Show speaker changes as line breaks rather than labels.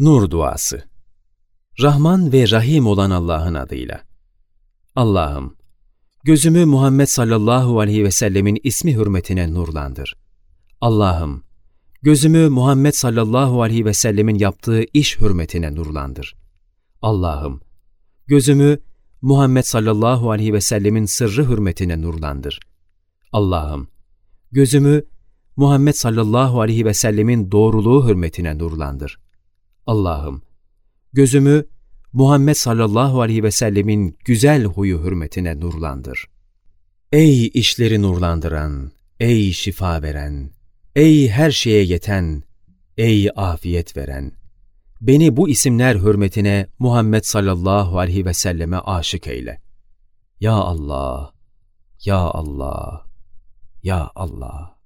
Nur Duası Rahman ve Rahim olan Allah'ın adıyla. Allah'ım, gözümü Muhammed sallallahu aleyhi ve sellemin ismi hürmetine nurlandır. Allah'ım, gözümü Muhammed sallallahu aleyhi ve sellemin yaptığı iş hürmetine nurlandır. Allah'ım, gözümü Muhammed sallallahu aleyhi ve sellemin sırrı hürmetine nurlandır. Allah'ım, gözümü Muhammed sallallahu aleyhi ve sellemin doğruluğu hürmetine nurlandır. Allah'ım, gözümü Muhammed sallallahu aleyhi ve sellemin güzel huyu hürmetine nurlandır. Ey işleri nurlandıran, ey şifa veren, ey her şeye yeten, ey afiyet veren, beni bu isimler hürmetine Muhammed sallallahu aleyhi ve selleme aşık eyle. Ya Allah, Ya Allah, Ya Allah.